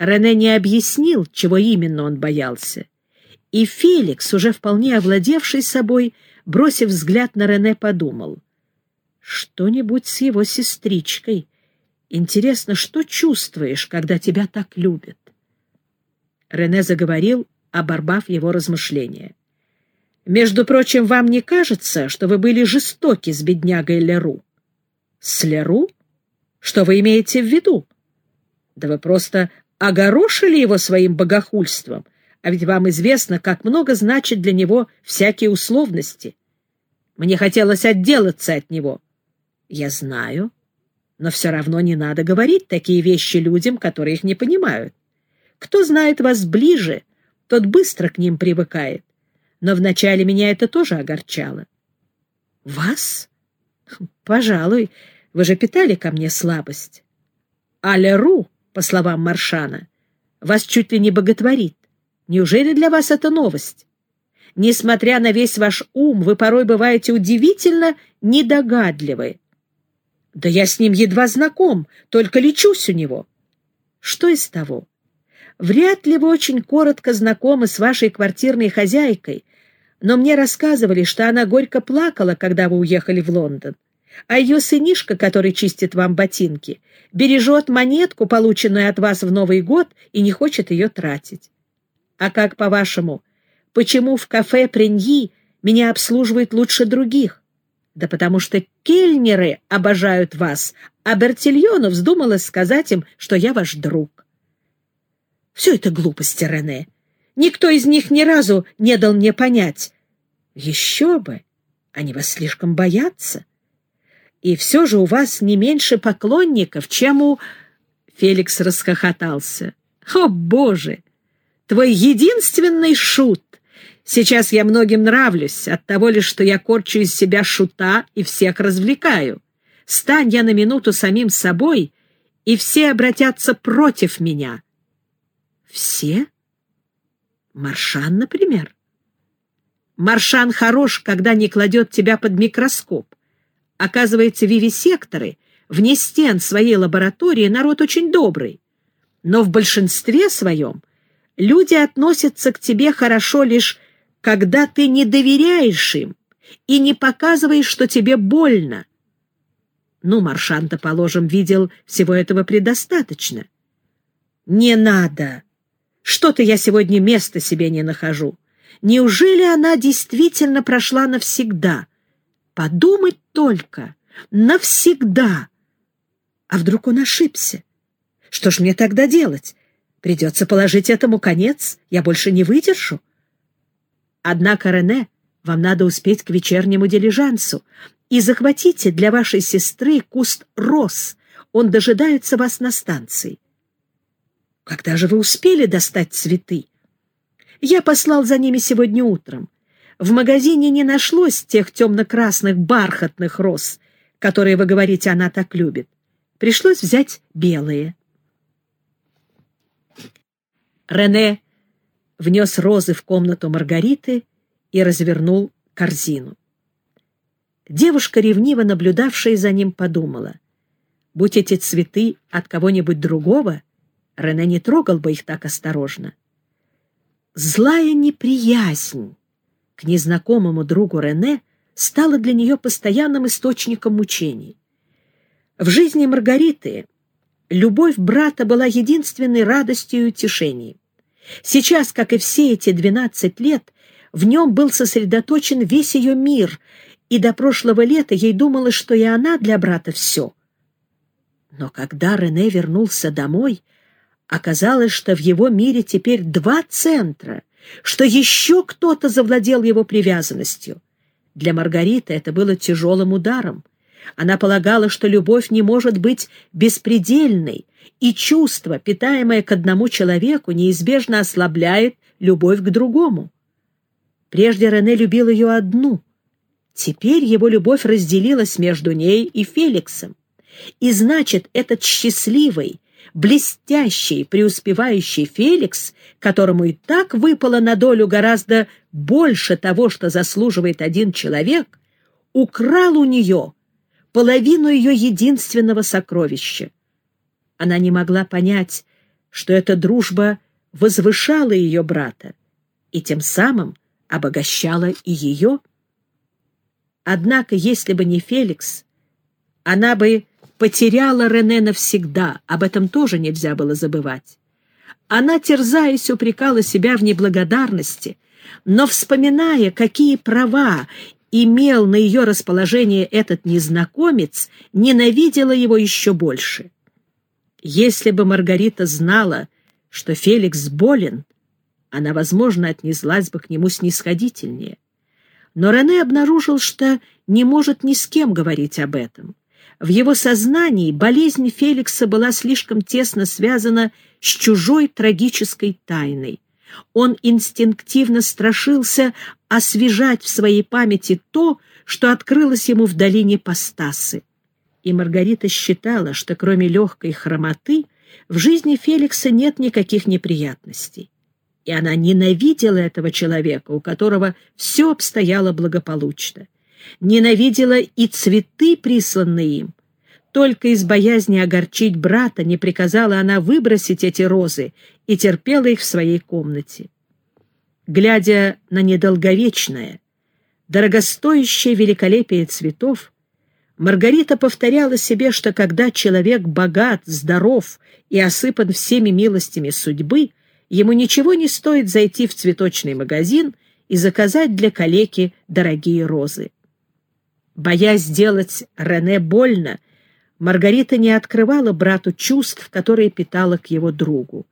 Рене не объяснил, чего именно он боялся. И Феликс, уже вполне овладевший собой, бросив взгляд на Рене, подумал. Что-нибудь с его сестричкой. Интересно, что чувствуешь, когда тебя так любят? Рене заговорил, оборвав его размышления. «Между прочим, вам не кажется, что вы были жестоки с беднягой Леру?» «С Леру? Что вы имеете в виду?» «Да вы просто огорошили его своим богохульством, а ведь вам известно, как много значит для него всякие условности. Мне хотелось отделаться от него». «Я знаю, но все равно не надо говорить такие вещи людям, которые их не понимают. Кто знает вас ближе, тот быстро к ним привыкает. Но вначале меня это тоже огорчало. Вас? Пожалуй, вы же питали ко мне слабость. А Леру, по словам Маршана, вас чуть ли не боготворит. Неужели для вас это новость? Несмотря на весь ваш ум, вы порой бываете удивительно недогадливы. Да я с ним едва знаком, только лечусь у него. Что из того? Вряд ли вы очень коротко знакомы с вашей квартирной хозяйкой, но мне рассказывали, что она горько плакала, когда вы уехали в Лондон. А ее сынишка, который чистит вам ботинки, бережет монетку, полученную от вас в Новый год, и не хочет ее тратить. А как, по-вашему, почему в кафе Преньи меня обслуживают лучше других? Да потому что кельнеры обожают вас, а Бертильону вздумалось сказать им, что я ваш друг. Все это глупости, Рене. Никто из них ни разу не дал мне понять. Еще бы! Они вас слишком боятся. И все же у вас не меньше поклонников, чем у... Феликс расхохотался. О, Боже! Твой единственный шут! Сейчас я многим нравлюсь от того лишь, что я корчу из себя шута и всех развлекаю. Стань я на минуту самим собой, и все обратятся против меня. Все? Маршан, например? Маршан хорош, когда не кладет тебя под микроскоп. Оказывается, вивисекторы вне стен своей лаборатории народ очень добрый. Но в большинстве своем люди относятся к тебе хорошо лишь, когда ты не доверяешь им и не показываешь, что тебе больно. Ну, Маршан-то, положим, видел всего этого предостаточно. Не надо что-то я сегодня места себе не нахожу. Неужели она действительно прошла навсегда? Подумать только. Навсегда. А вдруг он ошибся? Что ж мне тогда делать? Придется положить этому конец. Я больше не выдержу. Однако, Рене, вам надо успеть к вечернему дилижансу. И захватите для вашей сестры куст роз. Он дожидается вас на станции. Когда же вы успели достать цветы? Я послал за ними сегодня утром. В магазине не нашлось тех темно-красных бархатных роз, которые, вы говорите, она так любит. Пришлось взять белые. Рене внес розы в комнату Маргариты и развернул корзину. Девушка, ревниво наблюдавшая за ним, подумала, будь эти цветы от кого-нибудь другого, Рене не трогал бы их так осторожно. Злая неприязнь к незнакомому другу Рене стала для нее постоянным источником мучений. В жизни Маргариты любовь брата была единственной радостью и утешением. Сейчас, как и все эти двенадцать лет, в нем был сосредоточен весь ее мир, и до прошлого лета ей думалось, что и она для брата все. Но когда Рене вернулся домой, Оказалось, что в его мире теперь два центра, что еще кто-то завладел его привязанностью. Для Маргариты это было тяжелым ударом. Она полагала, что любовь не может быть беспредельной, и чувство, питаемое к одному человеку, неизбежно ослабляет любовь к другому. Прежде Рене любил ее одну. Теперь его любовь разделилась между ней и Феликсом. И значит, этот счастливый, блестящий, преуспевающий Феликс, которому и так выпало на долю гораздо больше того, что заслуживает один человек, украл у нее половину ее единственного сокровища. Она не могла понять, что эта дружба возвышала ее брата и тем самым обогащала и ее. Однако, если бы не Феликс, она бы потеряла Рене навсегда, об этом тоже нельзя было забывать. Она, терзаясь, упрекала себя в неблагодарности, но, вспоминая, какие права имел на ее расположение этот незнакомец, ненавидела его еще больше. Если бы Маргарита знала, что Феликс болен, она, возможно, отнеслась бы к нему снисходительнее. Но Рене обнаружил, что не может ни с кем говорить об этом. В его сознании болезнь Феликса была слишком тесно связана с чужой трагической тайной. Он инстинктивно страшился освежать в своей памяти то, что открылось ему в долине Пастасы. И Маргарита считала, что кроме легкой хромоты в жизни Феликса нет никаких неприятностей. И она ненавидела этого человека, у которого все обстояло благополучно ненавидела и цветы, присланные им. Только из боязни огорчить брата не приказала она выбросить эти розы и терпела их в своей комнате. Глядя на недолговечное, дорогостоящее великолепие цветов, Маргарита повторяла себе, что когда человек богат, здоров и осыпан всеми милостями судьбы, ему ничего не стоит зайти в цветочный магазин и заказать для калеки дорогие розы. Боясь сделать Рене больно, Маргарита не открывала брату чувств, которые питала к его другу.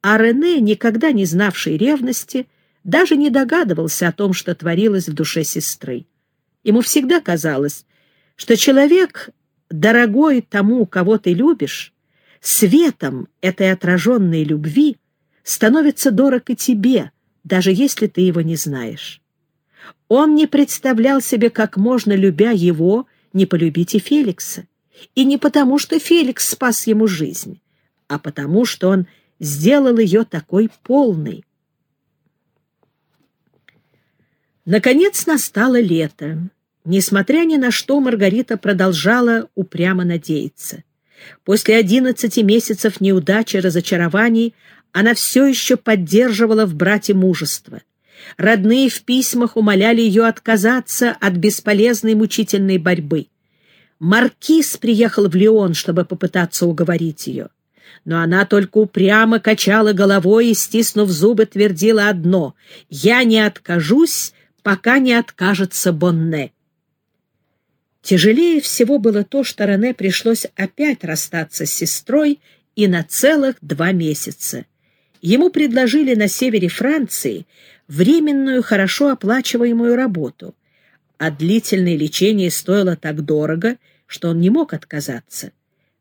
А Рене, никогда не знавший ревности, даже не догадывался о том, что творилось в душе сестры. Ему всегда казалось, что человек, дорогой тому, кого ты любишь, светом этой отраженной любви становится дорог и тебе, даже если ты его не знаешь. Он не представлял себе, как можно, любя его, не полюбить и Феликса. И не потому, что Феликс спас ему жизнь, а потому, что он сделал ее такой полной. Наконец настало лето. Несмотря ни на что, Маргарита продолжала упрямо надеяться. После одиннадцати месяцев неудачи, разочарований она все еще поддерживала в брате мужество — Родные в письмах умоляли ее отказаться от бесполезной мучительной борьбы. Маркиз приехал в Лион, чтобы попытаться уговорить ее. Но она только упрямо качала головой и, стиснув зубы, твердила одно — «Я не откажусь, пока не откажется Бонне». Тяжелее всего было то, что Рене пришлось опять расстаться с сестрой и на целых два месяца. Ему предложили на севере Франции временную, хорошо оплачиваемую работу, а длительное лечение стоило так дорого, что он не мог отказаться.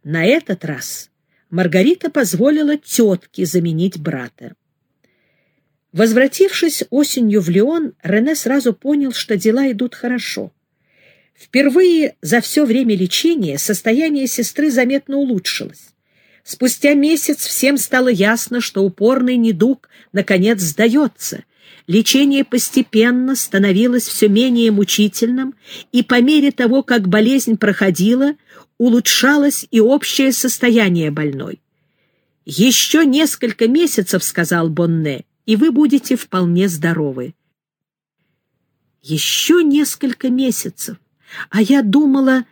На этот раз Маргарита позволила тетке заменить брата. Возвратившись осенью в Лион, Рене сразу понял, что дела идут хорошо. Впервые за все время лечения состояние сестры заметно улучшилось. Спустя месяц всем стало ясно, что упорный недуг наконец сдается, Лечение постепенно становилось все менее мучительным, и по мере того, как болезнь проходила, улучшалось и общее состояние больной. «Еще несколько месяцев, — сказал Бонне, — и вы будете вполне здоровы». «Еще несколько месяцев, а я думала...»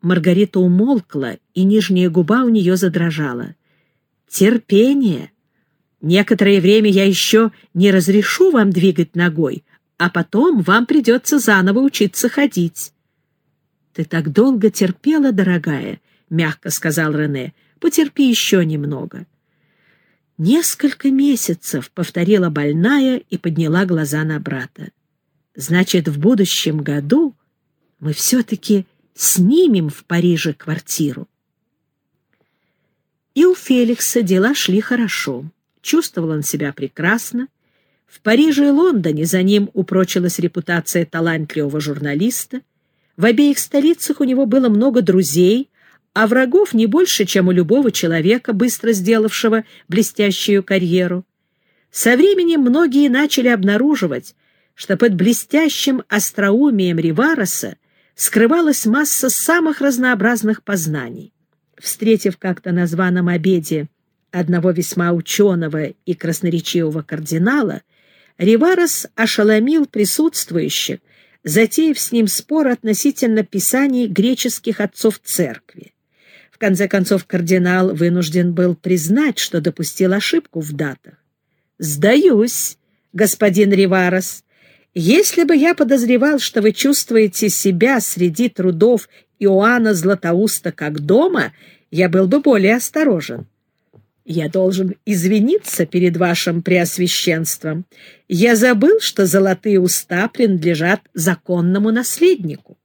Маргарита умолкла, и нижняя губа у нее задрожала. «Терпение!» Некоторое время я еще не разрешу вам двигать ногой, а потом вам придется заново учиться ходить. — Ты так долго терпела, дорогая, — мягко сказал Рене. — Потерпи еще немного. — Несколько месяцев, — повторила больная и подняла глаза на брата. — Значит, в будущем году мы все-таки снимем в Париже квартиру. И у Феликса дела шли хорошо. Чувствовал он себя прекрасно. В Париже и Лондоне за ним упрочилась репутация талантливого журналиста. В обеих столицах у него было много друзей, а врагов не больше, чем у любого человека, быстро сделавшего блестящую карьеру. Со временем многие начали обнаруживать, что под блестящим остроумием Ривароса скрывалась масса самых разнообразных познаний. Встретив как-то на званом обеде одного весьма ученого и красноречивого кардинала, Риварос ошеломил присутствующих, затеяв с ним спор относительно писаний греческих отцов церкви. В конце концов, кардинал вынужден был признать, что допустил ошибку в датах. «Сдаюсь, господин Риварос. Если бы я подозревал, что вы чувствуете себя среди трудов Иоанна Златоуста как дома, я был бы более осторожен. Я должен извиниться перед вашим преосвященством. Я забыл, что золотые уста принадлежат законному наследнику.